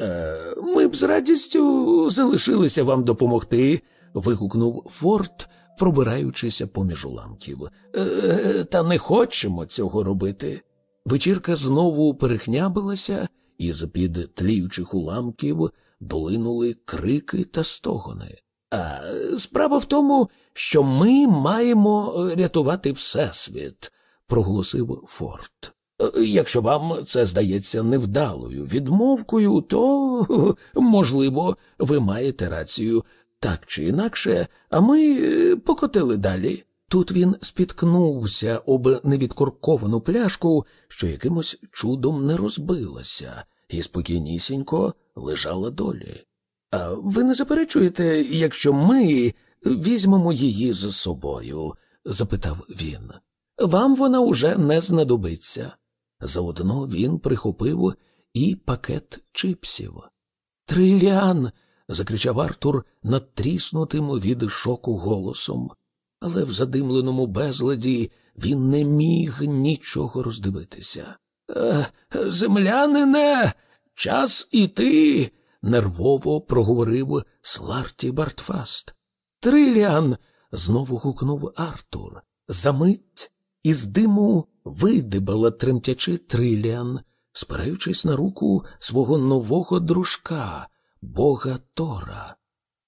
Е, Ми б з радістю залишилися вам допомогти. вигукнув Форд, пробираючися поміж уламків. Е, Та не хочемо цього робити. Вечірка знову перехнябилася, і з під тліючих уламків долинули крики та стогони. А справа в тому, що ми маємо рятувати Всесвіт, проголосив Форд. Якщо вам це здається невдалою відмовкою, то, [laughs] можливо, ви маєте рацію так чи інакше, а ми е, покотили далі. Тут він спіткнувся об невідкорковану пляшку, що якимось чудом не розбилася, і спокійнісінько лежала долі. А ви не заперечуєте, якщо ми візьмемо її з собою? запитав він. Вам вона уже не знадобиться. Заодно він прихопив і пакет чипсів. Триліан закричав Артур надтріснутим від шоку голосом, але в задимленому безладі він не міг нічого роздивитися. «Е, землянине, час іти, нервово проговорив Сларті Бартфаст. Триліан. знову гукнув Артур. Замить із диму видибала тремтячи Триліан, спираючись на руку свого нового дружка, бога Тора.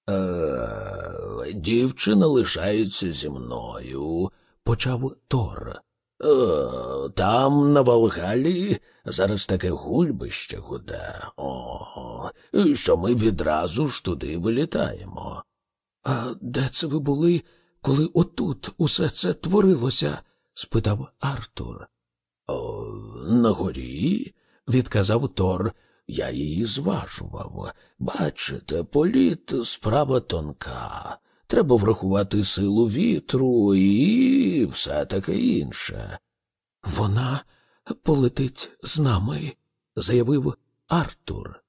Е, Дівчина лишається зі мною, почав Тор. Е, Там, на Волгалі, зараз таке гульбище гуде. О, що ми відразу ж туди вилітаємо. А де це ви були, коли отут усе це творилося? спитав Артур. «О, На горі, відказав Тор. Я її зважував. Бачите, політ справа тонка. Треба врахувати силу вітру і все таке інше. Вона полетить з нами, заявив Артур.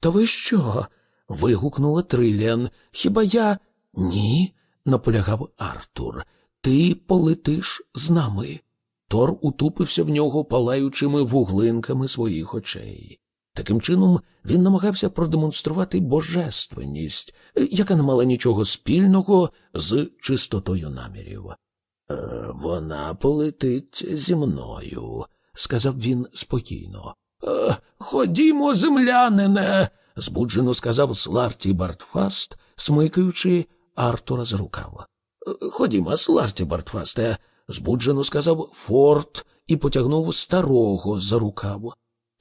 Та ви що? вигукнула Триліан. Хіба я. Ні, наполягав Артур. Ти полетиш з нами. Тор утупився в нього палаючими вуглинками своїх очей. Таким чином, він намагався продемонструвати божественність, яка не мала нічого спільного з чистотою намірів. «Е, вона полетить зі мною, сказав він спокійно. «Е, ходімо, землянине, збуджено сказав Сларті Бартфаст, смикаючи Артура з рукава. «Е, ходімо, Сларті Бартфасте, збуджено сказав Форт і потягнув старого за рукав.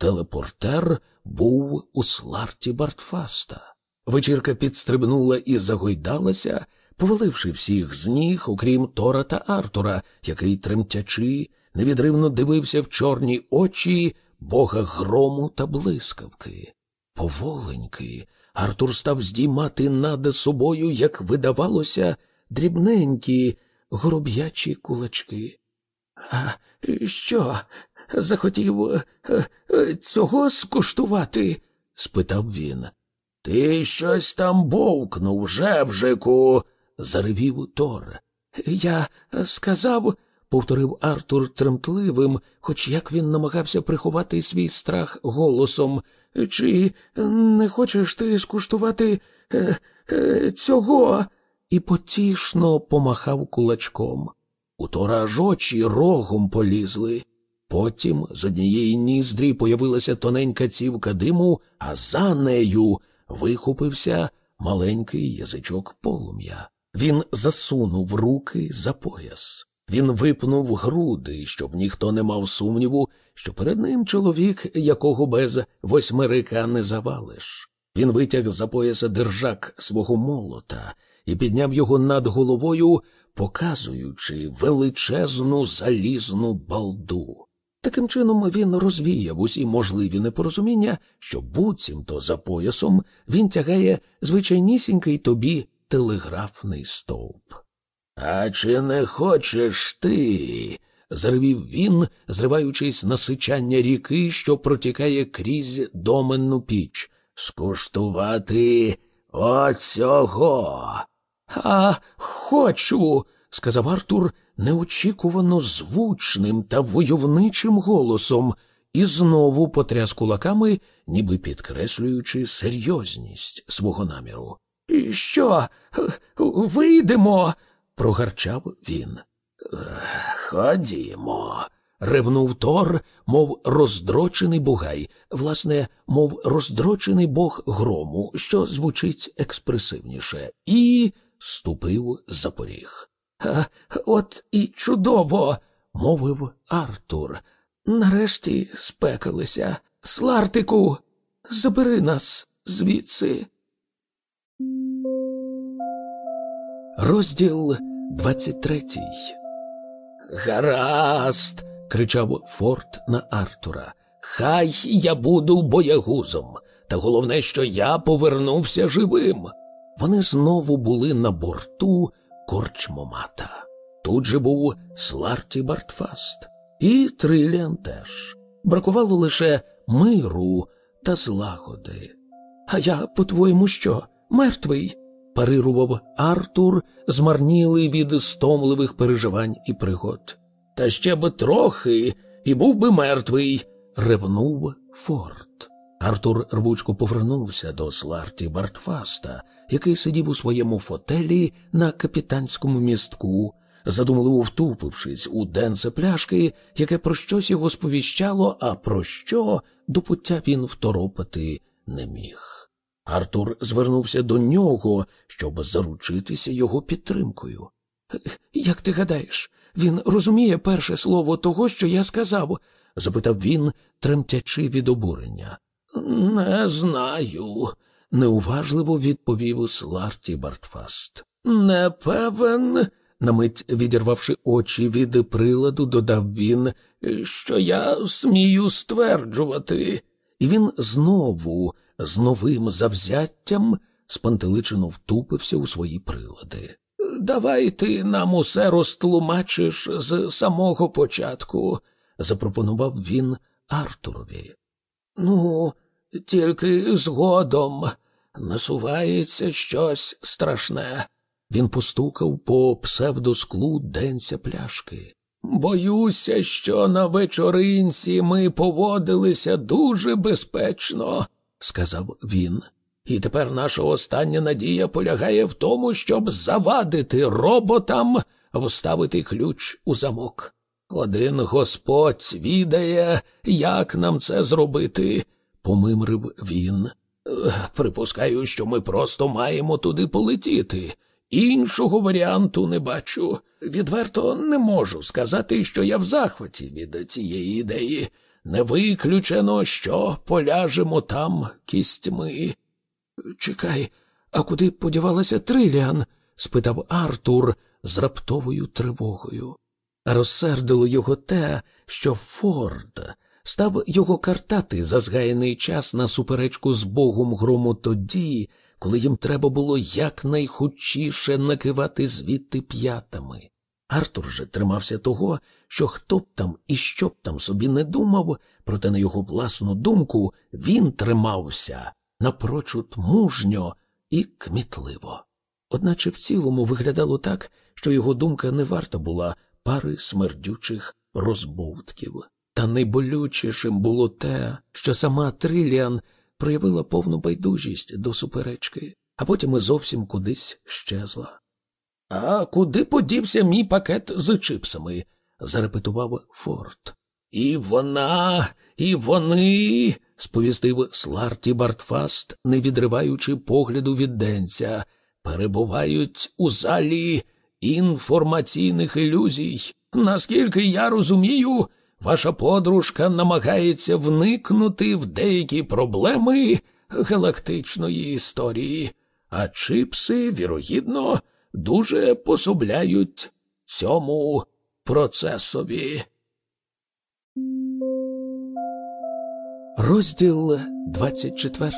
Телепортер був у сларті Бартфаста. Вечірка підстрибнула і загойдалася, поваливши всіх з ніг, окрім Тора та Артура, який, тремтячи, невідривно дивився в чорні очі бога грому та блискавки. Поволеньки, Артур став здіймати над собою, як видавалося, дрібненькі гороб'ячі кулачки. А що, захотів е, е, цього скуштувати? спитав він. Ти щось там бовкнув, жевжику, заревів Тор. Я сказав, повторив Артур тремтливим, хоч як він намагався приховати свій страх голосом. Чи не хочеш ти скуштувати е, е, цього? І потішно помахав кулачком. У Тора аж очі рогом полізли. Потім з однієї ніздрі появилася тоненька цівка диму, а за нею вихопився маленький язичок полум'я. Він засунув руки за пояс. Він випнув груди, щоб ніхто не мав сумніву, що перед ним чоловік, якого без восьмерика не завалиш. Він витяг за пояса держак свого молота і підняв його над головою, показуючи величезну залізну балду. Таким чином він розвіяв усі можливі непорозуміння, що буцімто за поясом він тягає звичайнісінький тобі телеграфний стовп. А чи не хочеш ти? зарвів він, зриваючись на сичання ріки, що протікає крізь доменну піч, скуштувати оцього. А хочу, сказав Артур неочікувано звучним та войовничим голосом і знову потряс кулаками, ніби підкреслюючи серйозність свого наміру. Що, вийдемо? прогарчав він. Ходімо. ревнув Тор, мов роздрочений бугай, власне, мов роздрочений бог грому, що звучить експресивніше, і ступив за поріг. От і чудово, мовив Артур. Нарешті спекалися. Слартику, забери нас звідси. Розділ двадцять третій. Гаразд. кричав Форт на Артура. Хай я буду боягузом, та головне, що я повернувся живим. Вони знову були на борту корчмомата. Тут же був Сларті Бартфаст і Триліан теж. Бракувало лише миру та злагоди. А я, по-твоєму, що, мертвий? парирував Артур, змарнілий від стомливих переживань і пригод. Та ще б трохи, і був би мертвий, ревнув Форд. Артур рвучко повернувся до Сларті Бартфаста, який сидів у своєму фотелі на капітанському містку, задумливо втупившись у денце пляшки, яке про щось його сповіщало, а про що до пуття він второпати не міг. Артур звернувся до нього, щоб заручитися його підтримкою. Як ти гадаєш, він розуміє перше слово того, що я сказав? запитав він, тремтячи від обурення. Не знаю, неуважливо відповів Сларті Бартфаст. Не певен, на мить відірвавши очі від приладу, додав він, що я смію стверджувати. І він знову, з новим завзяттям, спантеличено втупився у свої прилади. Давай ти нам усе розтлумачиш з самого початку, запропонував він Артурові. Ну, тільки згодом насувається щось страшне. Він постукав по псевдосклу денця пляшки. Боюся, що на вечоринці ми поводилися дуже безпечно, сказав він. І тепер наша остання надія полягає в тому, щоб завадити роботам вставити ключ у замок. Один господь відає, як нам це зробити, помимрив він. Припускаю, що ми просто маємо туди полетіти. Іншого варіанту не бачу. Відверто не можу сказати, що я в захваті від цієї ідеї. Не виключено, що поляжемо там кістьми. Чекай, а куди подівалася Триліан? спитав Артур з раптовою тривогою. Розсердило його те, що Форд став його картати за згаяний час на суперечку з Богом грому тоді, коли їм треба було якнайхучіше накивати звідти п'ятами. Артур же тримався того, що хто б там і що б там собі не думав, проте на його власну думку він тримався напрочуд мужньо і кмітливо. Одначе в цілому виглядало так, що його думка не варта була пари смердючих розбовтків. Та найболючішим було те, що сама Триліан проявила повну байдужість до суперечки, а потім і зовсім кудись щезла. А куди подівся мій пакет з чипсами? зарепетував Форд. І вона, і вони, сповістив Сларті Бартфаст, не відриваючи погляду від денця, перебувають у залі інформаційних ілюзій. Наскільки я розумію, ваша подружка намагається вникнути в деякі проблеми галактичної історії, а чипси, вірогідно, дуже пособляють цьому процесові. Розділ 24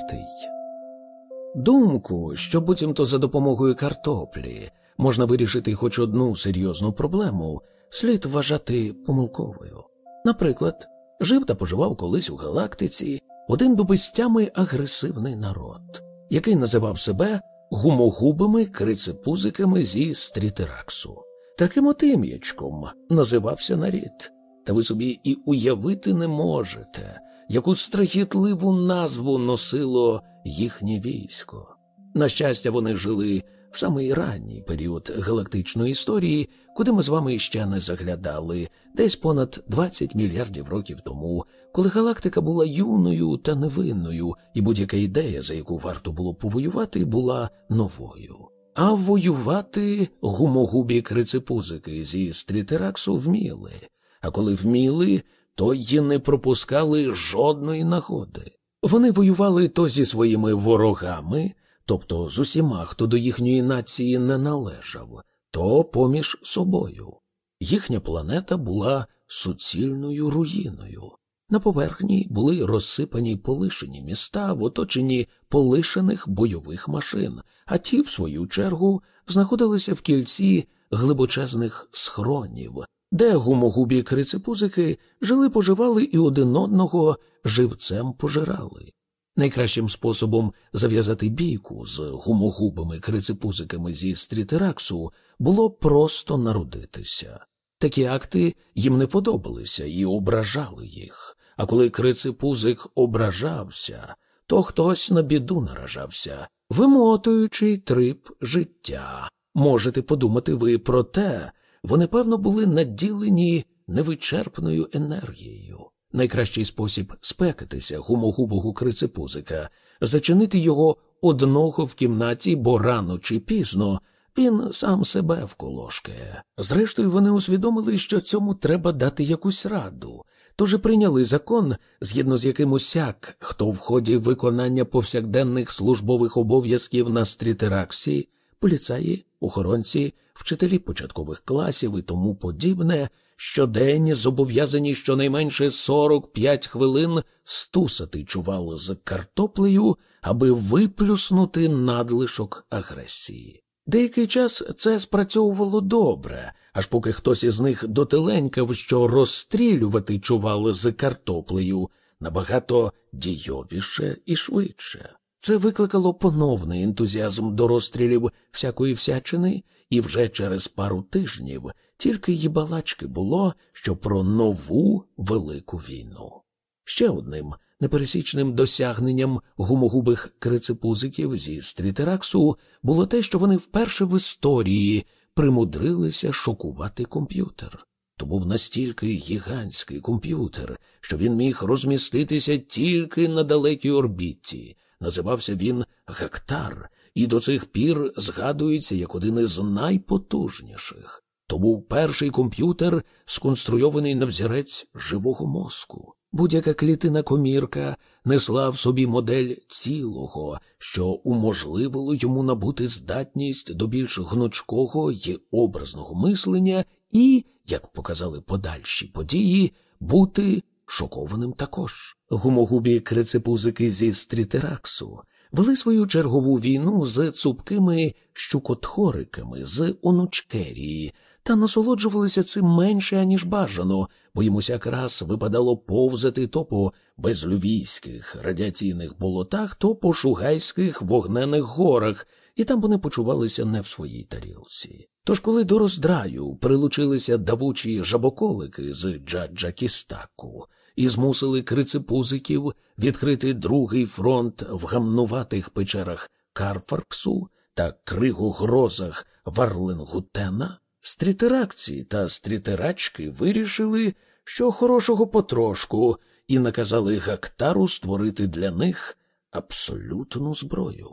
Думку, що буцімто за допомогою картоплі можна вирішити хоч одну серйозну проблему, слід вважати помилковою. Наприклад, жив та поживав колись у галактиці один до безтями агресивний народ, який називав себе гумогубими крицепузиками зі стрітераксу. Таким от ім'ячком називався нарід. Та ви собі і уявити не можете, яку страхітливу назву носило їхнє військо. На щастя, вони жили в самий ранній період галактичної історії, куди ми з вами ще не заглядали, десь понад 20 мільярдів років тому, коли галактика була юною та невинною, і будь-яка ідея, за яку варто було повоювати, була новою. А воювати гумогубі крицепузики зі стрітераксу вміли, а коли вміли, то й не пропускали жодної нагоди. Вони воювали то зі своїми ворогами, тобто з усіма, хто до їхньої нації не належав, то поміж собою. Їхня планета була суцільною руїною. На поверхні були розсипані полишені міста в оточенні полишених бойових машин, а ті, в свою чергу, знаходилися в кільці глибочезних схронів, де гумогубі крицепузики жили поживали і один одного живцем пожирали. Найкращим способом зав'язати бійку з гумогубими крицепузиками зі стрітераксу було просто народитися. Такі акти їм не подобалися і ображали їх, а коли крицепузик ображався, то хтось на біду наражався, вимотуючи трип життя. Можете подумати ви про те, вони, певно, були наділені невичерпною енергією. Найкращий спосіб спекатися гумогубого крицепузика, зачинити його одного в кімнаті, бо рано чи пізно він сам себе вколошкає. Зрештою, вони усвідомили, що цьому треба дати якусь раду, тож прийняли закон, згідно з яким усяк, хто в ході виконання повсякденних службових обов'язків на стрітераксі, поліцаї, охоронці, вчителі початкових класів і тому подібне, щодень зобов'язані щонайменше 45 хвилин стусати чувал з картоплею, аби виплюснути надлишок агресії. Деякий час це спрацьовувало добре, аж поки хтось із них дотеленькав, що розстрілювати чували з картоплею набагато дійовіше і швидше. Це викликало поновний ентузіазм до розстрілів всякої всячини, і вже через пару тижнів тільки їбалачки було, що про нову велику війну. Ще одним непересічним досягненням гумогубих крицепузиків зі стрітераксу було те, що вони вперше в історії примудрилися шокувати комп'ютер. То був настільки гігантський комп'ютер, що він міг розміститися тільки на далекій орбіті. Називався він Гектар, і до цих пір згадується як один із найпотужніших. То був перший комп'ютер, сконструйований на взірець живого мозку. Будь-яка клітина комірка несла в собі модель цілого, що уможливило йому набути здатність до більш гнучкого й образного мислення і, як показали подальші події, бути шокованим також. Гумогубі крицепузики зі стрітераксу вели свою чергову війну з цупкими щукотхориками з онучкерії та насолоджувалися цим менше, аніж бажано, бо йому якраз випадало повзати то по безлювійських радіаційних болотах, то по шугайських вогнених горах, і там вони почувалися не в своїй тарілці. Тож, коли до роздраю прилучилися давучі жабоколики з Джаджакістаку і змусили крицепузиків відкрити другий фронт в гамнуватих печерах Карфарксу та кригогрозах Варленгутена, стрітеракці та стрітерачки вирішили, що хорошого потрошку, і наказали Гактару створити для них абсолютну зброю.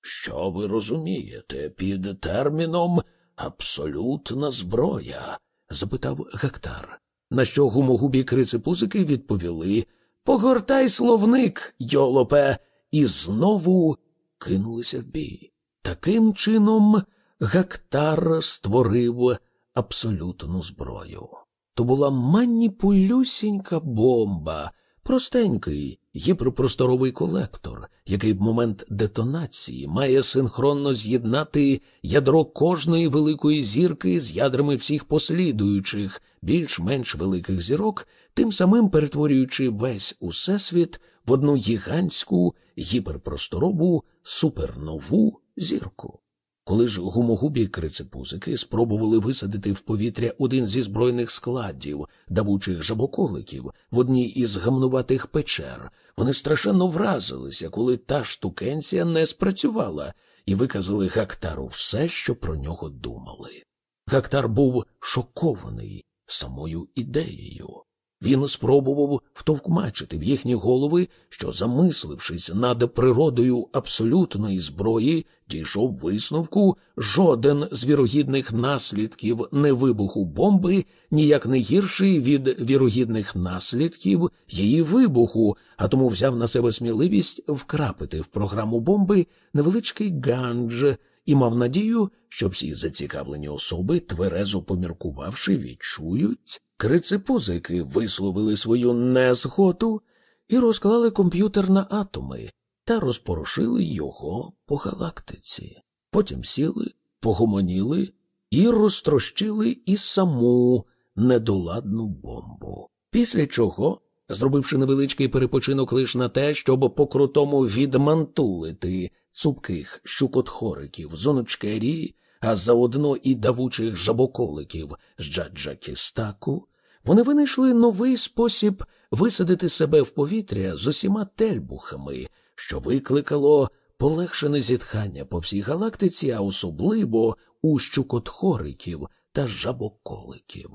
Що ви розумієте під терміном абсолютна зброя? запитав Гактар. На що гумогубі крицепузики відповіли Погортай словник, йолопе, і знову кинулися в бій. Таким чином Гактар створив абсолютну зброю. То була маніпулюсінька бомба, простенький гіперпросторовий колектор, який в момент детонації має синхронно з'єднати ядро кожної великої зірки з ядрами всіх послідуючих, більш-менш великих зірок, тим самим перетворюючи весь усесвіт в одну гігантську гіперпросторову супернову зірку. Коли ж гумогубі крицепузики спробували висадити в повітря один зі збройних складів давучих жабоколиків в одній із гамнуватих печер, вони страшенно вразилися, коли та штукенція не спрацювала, і виказали Гактару все, що про нього думали. Гактар був шокований самою ідеєю. Він спробував втовкмачити в їхні голови, що, замислившись над природою абсолютної зброї, дійшов висновку, жоден з вірогідних наслідків невибуху бомби ніяк не гірший від вірогідних наслідків її вибуху, а тому взяв на себе сміливість вкрапити в програму бомби невеличкий гандж і мав надію, що всі зацікавлені особи, тверезо поміркувавши, відчують. Крицепузики висловили свою незгоду і розклали комп'ютер на атоми та розпорошили його по галактиці. Потім сіли, погомоніли і розтрощили і саму недоладну бомбу. Після чого, зробивши невеличкий перепочинок лише на те, щоб по крутому відмантулити цупких щукотхориків з онучкері, а заодно і давучих жабоколиків з Джаджакістаку, вони винайшли новий спосіб висадити себе в повітря з усіма тельбухами, що викликало полегшене зітхання по всій галактиці, а особливо у щукотхориків та жабоколиків.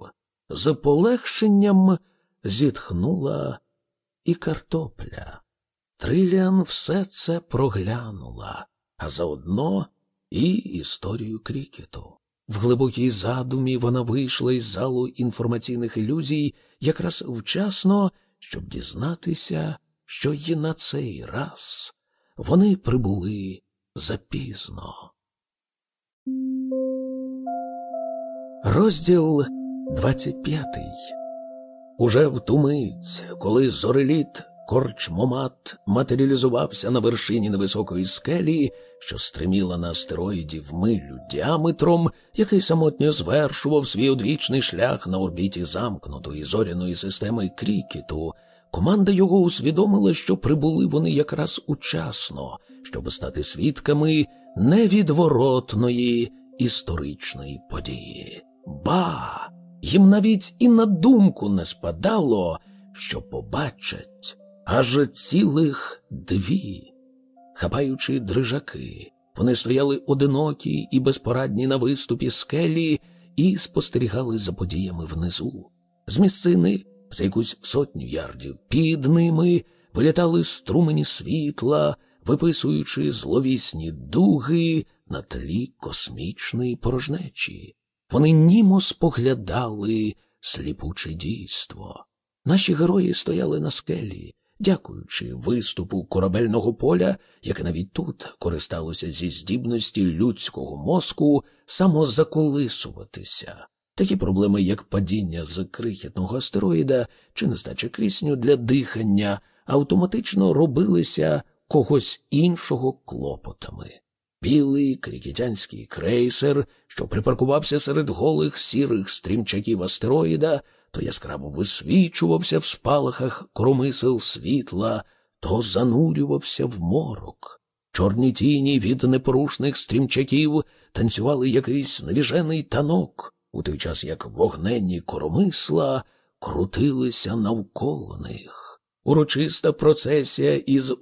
З полегшенням зітхнула і картопля. Триліан все це проглянула, а заодно і історію крікету. В глибокій задумі вона вийшла із залу інформаційних ілюзій якраз вчасно, щоб дізнатися, що й на цей раз вони прибули запізно. Розділ 25 Уже в ту мить, коли зореліт Корчмомат матеріалізувався на вершині невисокої скелі, що стриміла на астероїді в милю діаметром, який самотньо звершував свій одвічний шлях на орбіті замкнутої зоряної системи Крікіту. Команда його усвідомила, що прибули вони якраз учасно, щоб стати свідками невідворотної історичної події. Ба! Їм навіть і на думку не спадало, що побачать аж цілих дві. Хапаючи дрижаки, вони стояли одинокі і безпорадні на виступі скелі і спостерігали за подіями внизу. З місцини, за якусь сотню ярдів, під ними вилітали струмені світла, виписуючи зловісні дуги на тлі космічної порожнечі. Вони німо споглядали сліпуче дійство. Наші герої стояли на скелі, дякуючи виступу корабельного поля, яке навіть тут користалося зі здібності людського мозку самозаколисуватися. Такі проблеми, як падіння з крихітного астероїда чи нестача кисню для дихання, автоматично робилися когось іншого клопотами. Білий крікітянський крейсер, що припаркувався серед голих сірих стрімчаків астероїда, то яскраво висвічувався в спалахах коромисел світла, то занурювався в морок. Чорні тіні від непорушних стрімчаків танцювали якийсь навіжений танок, у той час як вогненні коромисла крутилися навколо них. Урочиста процесія із